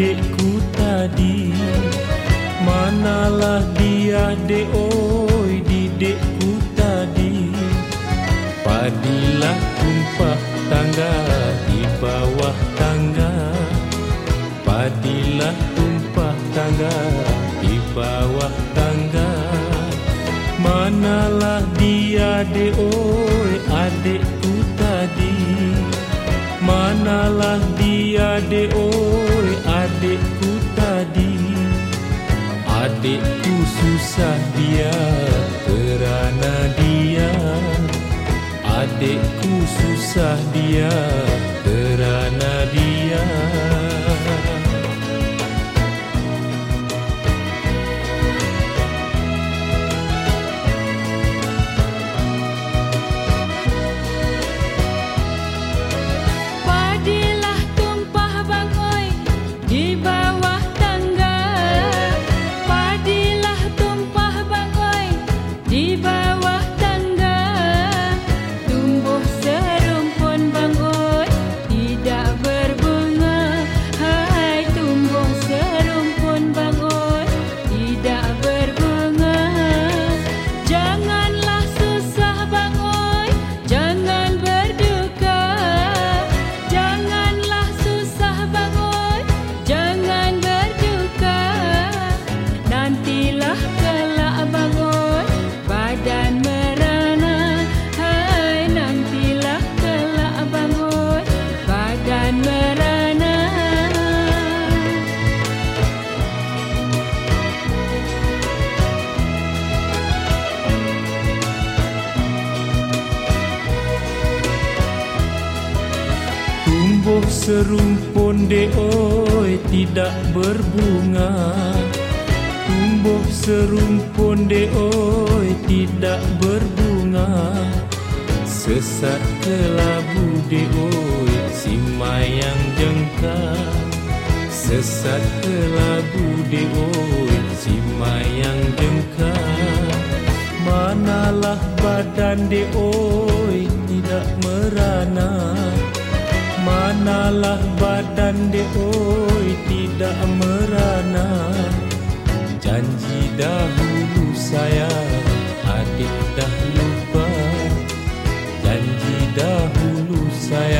adikku tadi. Manalah dia deoi didikku tadi. Padilah tumpah tangga di bawah tangga. Padilah tumpah tangga di bawah tangga. Manalah dia deoi adikku Manalah dia de oi adikku tadi. Adikku susah dia kerana dia. Adikku susah dia kerana dia serumpun de oi tidak berbunga. Tumbuh serumpun de oi tidak berbunga. Sesat kelabu de oi si mayang jengkang Sesat kelabu de oi si mayang jengkang Manalah badan de Janganlah badan dioi tidak merana. Janji dahulu saya adik dah lupa. Janji dahulu saya